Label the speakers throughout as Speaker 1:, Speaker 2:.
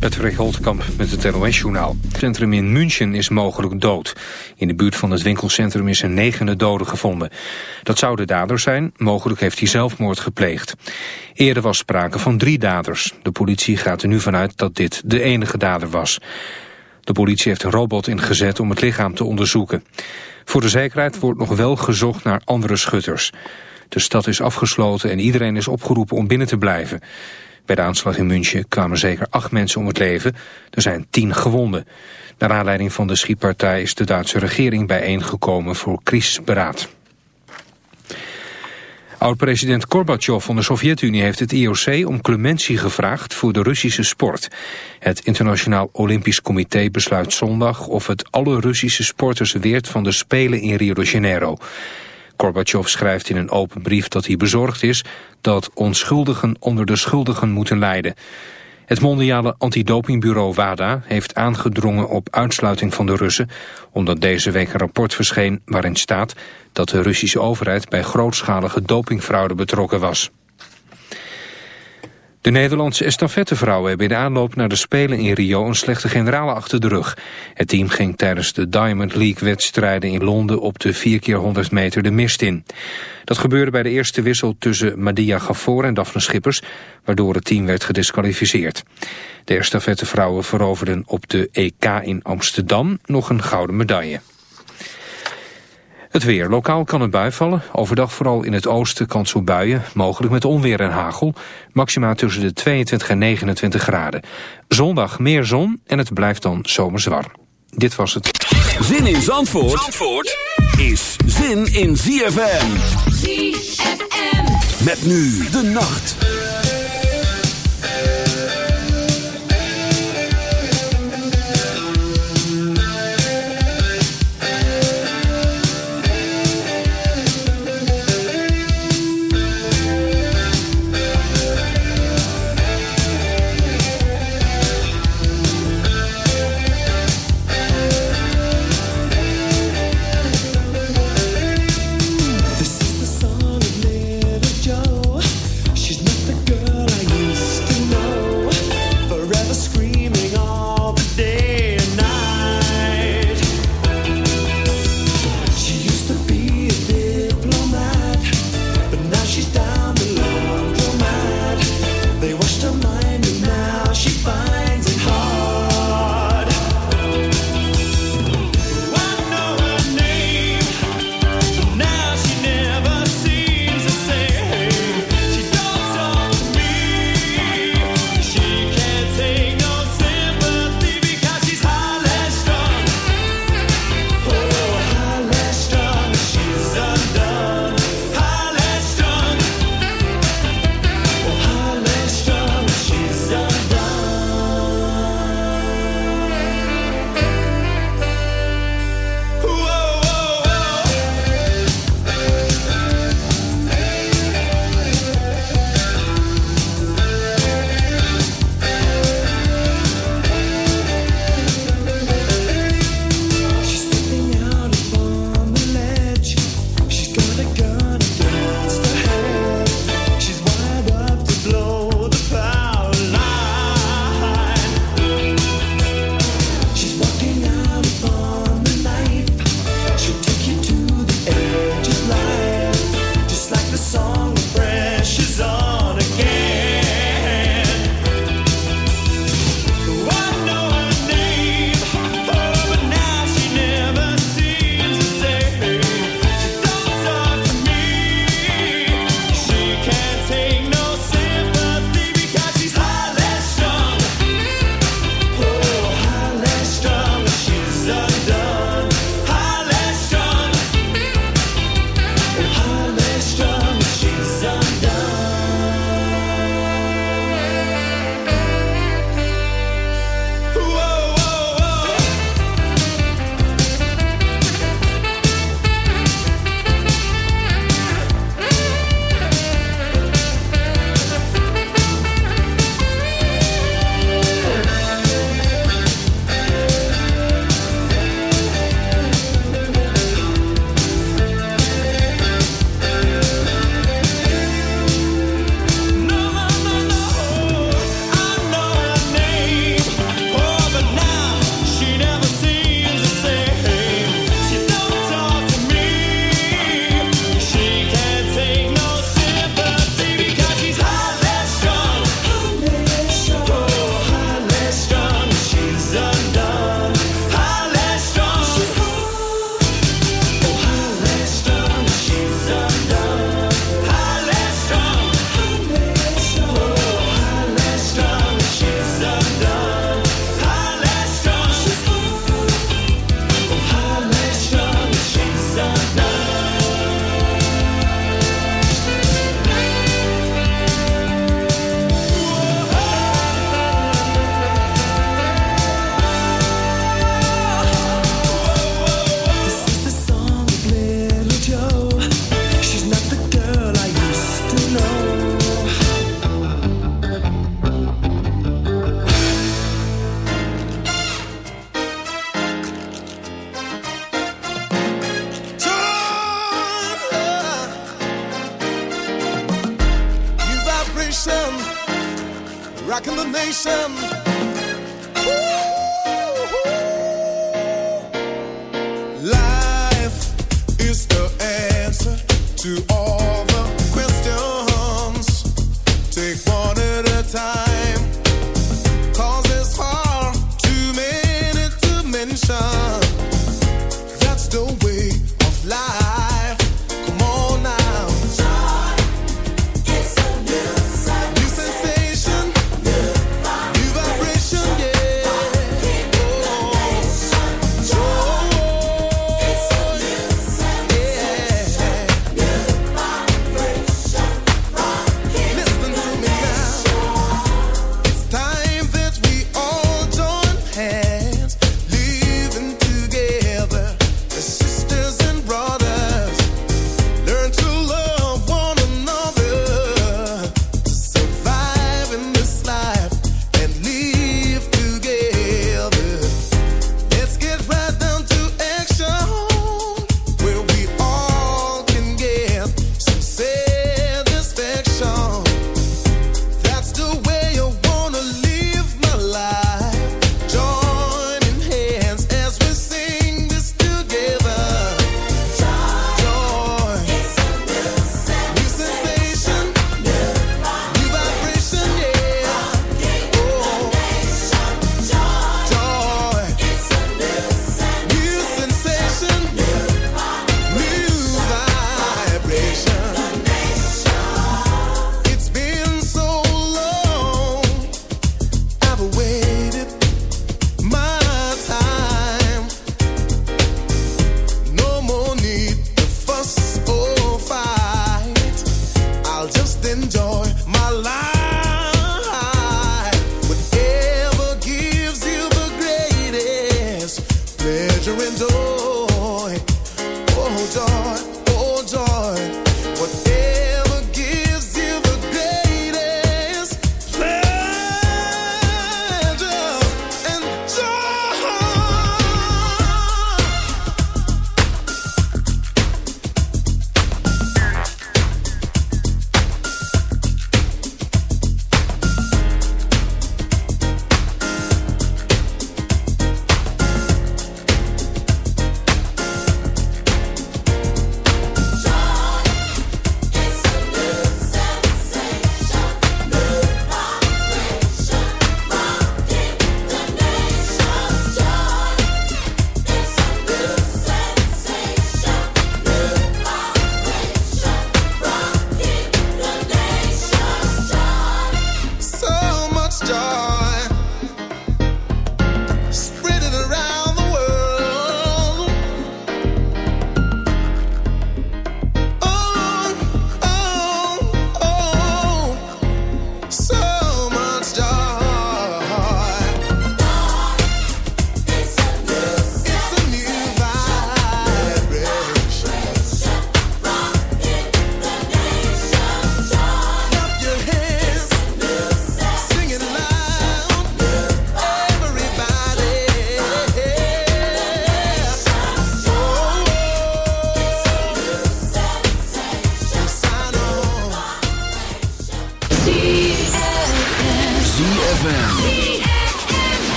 Speaker 1: Patrick Holtkamp met het NOS-journaal. Centrum in München is mogelijk dood. In de buurt van het winkelcentrum is een negende dode gevonden. Dat zou de dader zijn, mogelijk heeft hij zelfmoord gepleegd. Eerder was sprake van drie daders. De politie gaat er nu vanuit dat dit de enige dader was. De politie heeft een robot ingezet om het lichaam te onderzoeken. Voor de zekerheid wordt nog wel gezocht naar andere schutters. De stad is afgesloten en iedereen is opgeroepen om binnen te blijven. Bij de aanslag in München kwamen zeker acht mensen om het leven. Er zijn tien gewonden. Naar aanleiding van de schietpartij is de Duitse regering bijeengekomen voor crisisberaad. Oud-president Gorbachev van de Sovjet-Unie heeft het IOC om clementie gevraagd voor de Russische sport. Het Internationaal Olympisch Comité besluit zondag of het alle Russische sporters weert van de Spelen in Rio de Janeiro. Gorbachev schrijft in een open brief dat hij bezorgd is dat onschuldigen onder de schuldigen moeten lijden. Het mondiale antidopingbureau WADA heeft aangedrongen op uitsluiting van de Russen... omdat deze week een rapport verscheen waarin staat dat de Russische overheid bij grootschalige dopingfraude betrokken was. De Nederlandse estafettevrouwen hebben in de aanloop naar de Spelen in Rio een slechte generale achter de rug. Het team ging tijdens de Diamond League wedstrijden in Londen op de 4 keer 100 meter de mist in. Dat gebeurde bij de eerste wissel tussen Madia Gafor en Daphne Schippers, waardoor het team werd gedisqualificeerd. De estafettevrouwen veroverden op de EK in Amsterdam nog een gouden medaille. Het weer. Lokaal kan het bui vallen. Overdag vooral in het oosten kans op buien. Mogelijk met onweer en hagel. Maxima tussen de 22 en 29 graden. Zondag meer zon en het blijft dan zomers warm. Dit was het.
Speaker 2: Zin in Zandvoort, Zandvoort is zin in ZFM. ZFM. Met nu de nacht.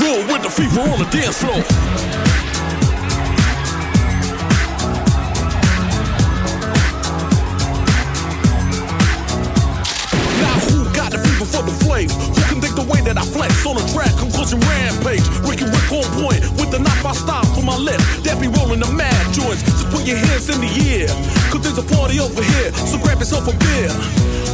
Speaker 2: Real with the fever on the dance floor. Now who got the fever for the flame? Who can think the way that I flex on a track? Conclusion rampage. Ricky Rick on point with the knife I style for my left. That be rolling the mad joints. So put your hands in the air. Cause there's a party over here. So grab yourself a beer.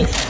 Speaker 3: Roll.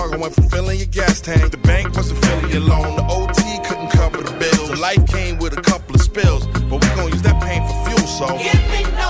Speaker 2: struggle went from filling your gas tank. The bank wasn't filling your loan. The OT couldn't cover the bills. So life came with a couple of spills, but we gon' use that pain for fuel. So
Speaker 4: give me no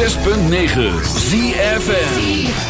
Speaker 5: 106.9 ZFN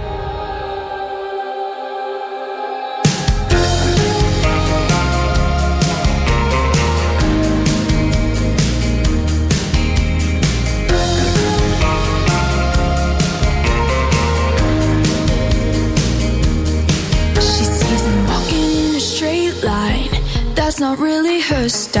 Speaker 6: stop.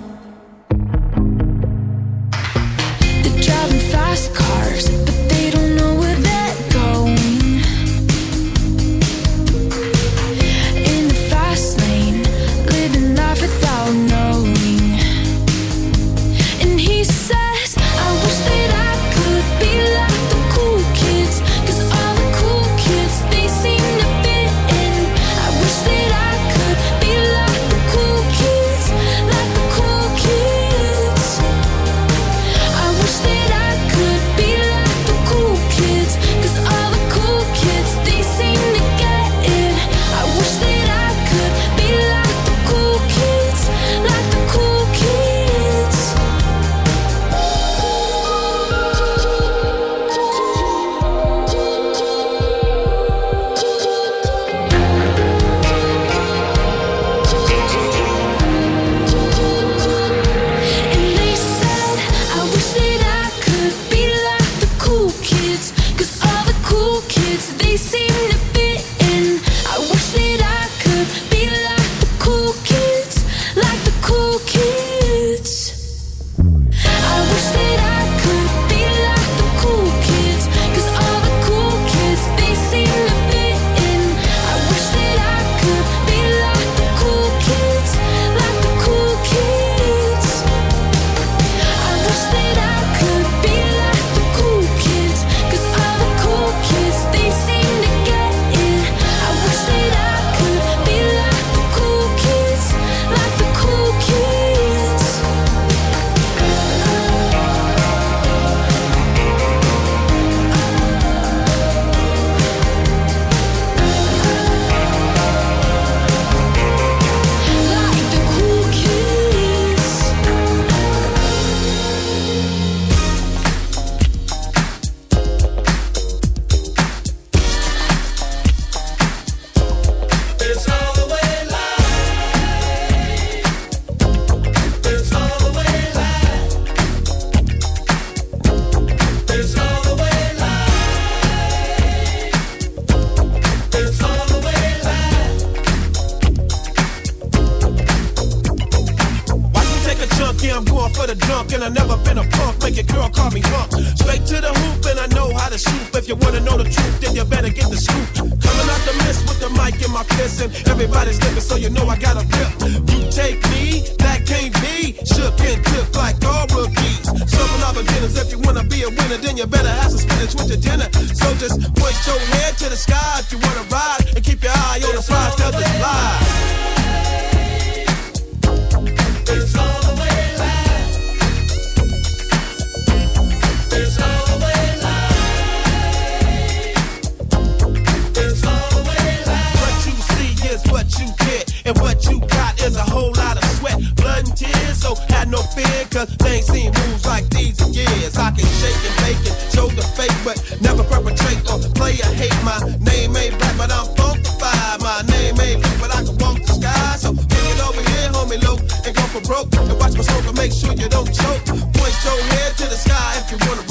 Speaker 3: for
Speaker 7: broke. And watch my smoke and make sure you don't choke. Point your head to the sky if you wanna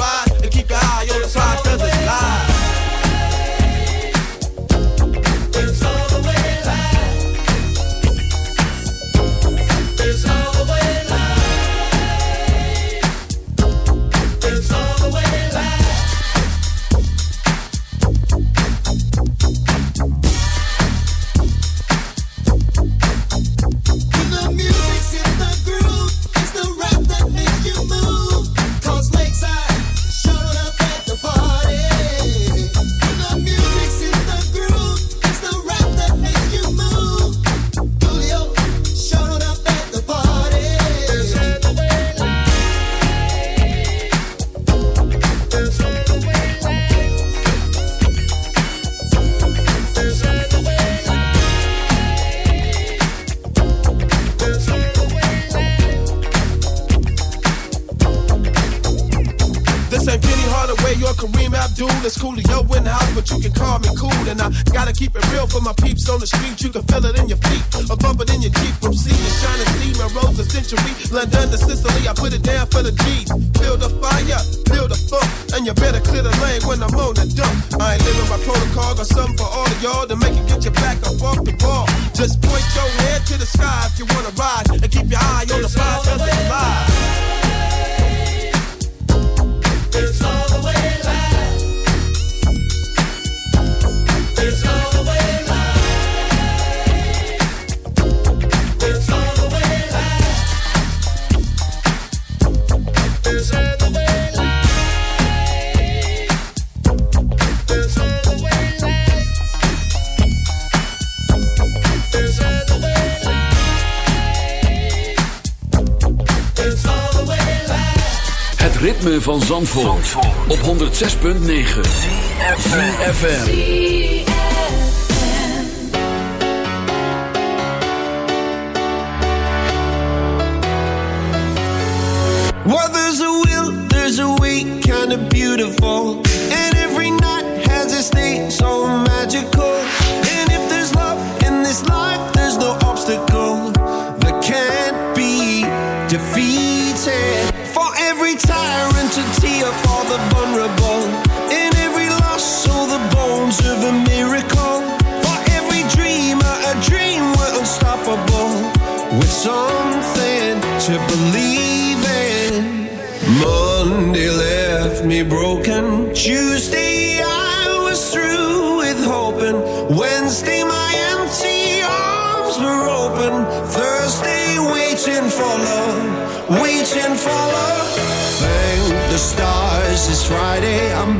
Speaker 8: ritme van Zandvoort, Zandvoort. op 106.9 CFFM
Speaker 9: Well there's a will, there's a way, kinda beautiful. Friday I'm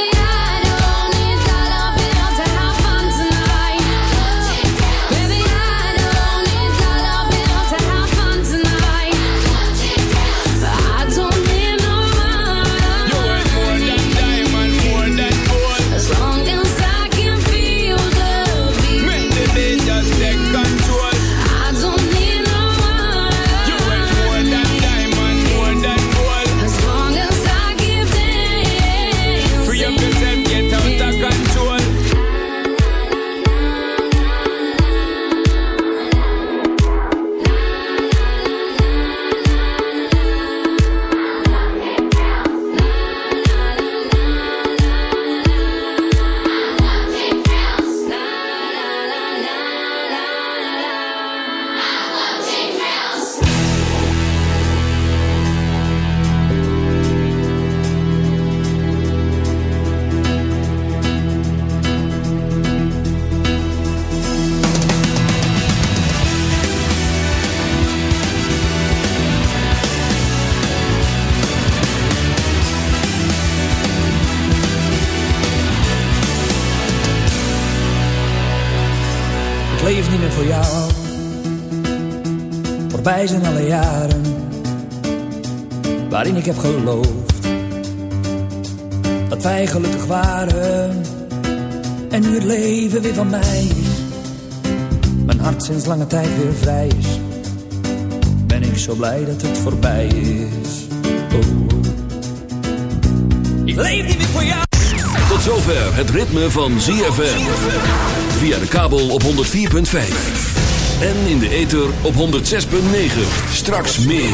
Speaker 10: ik heb geloofd Dat wij gelukkig waren En nu het leven weer van mij is. Mijn hart sinds lange tijd weer vrij is. Ben ik zo blij dat het voorbij is? Oh. Ik leef niet meer voor jou.
Speaker 8: Tot zover het ritme van ZFM Via de kabel op 104.5 en in de ether op 106.9. Straks meer.